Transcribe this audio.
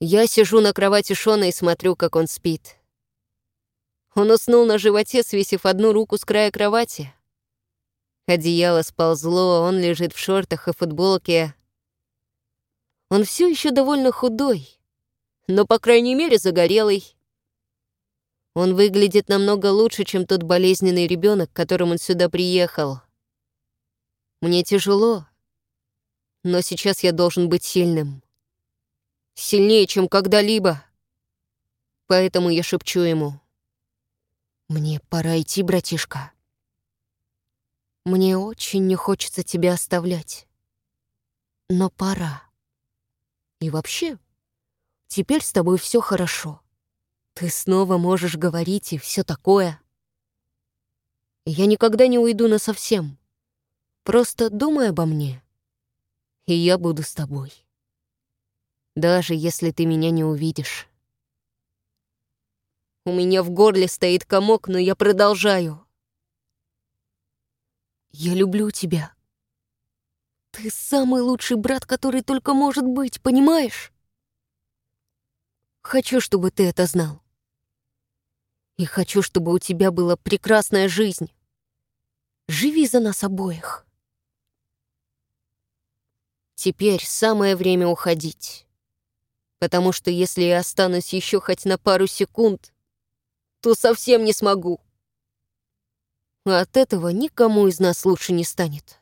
Я сижу на кровати Шона и смотрю, как он спит. Он уснул на животе, свесив одну руку с края кровати. Одеяло сползло, он лежит в шортах и футболке. Он все еще довольно худой, но, по крайней мере, загорелый. Он выглядит намного лучше, чем тот болезненный ребенок, которым он сюда приехал. Мне тяжело, но сейчас я должен быть сильным. Сильнее, чем когда-либо. Поэтому я шепчу ему. «Мне пора идти, братишка. Мне очень не хочется тебя оставлять. Но пора. И вообще, теперь с тобой все хорошо. Ты снова можешь говорить и все такое. Я никогда не уйду на совсем. Просто думай обо мне, и я буду с тобой. Даже если ты меня не увидишь. У меня в горле стоит комок, но я продолжаю. Я люблю тебя. Ты самый лучший брат, который только может быть, понимаешь? Хочу, чтобы ты это знал. И хочу, чтобы у тебя была прекрасная жизнь. Живи за нас обоих. Теперь самое время уходить. Потому что если я останусь еще хоть на пару секунд, то совсем не смогу. А от этого никому из нас лучше не станет.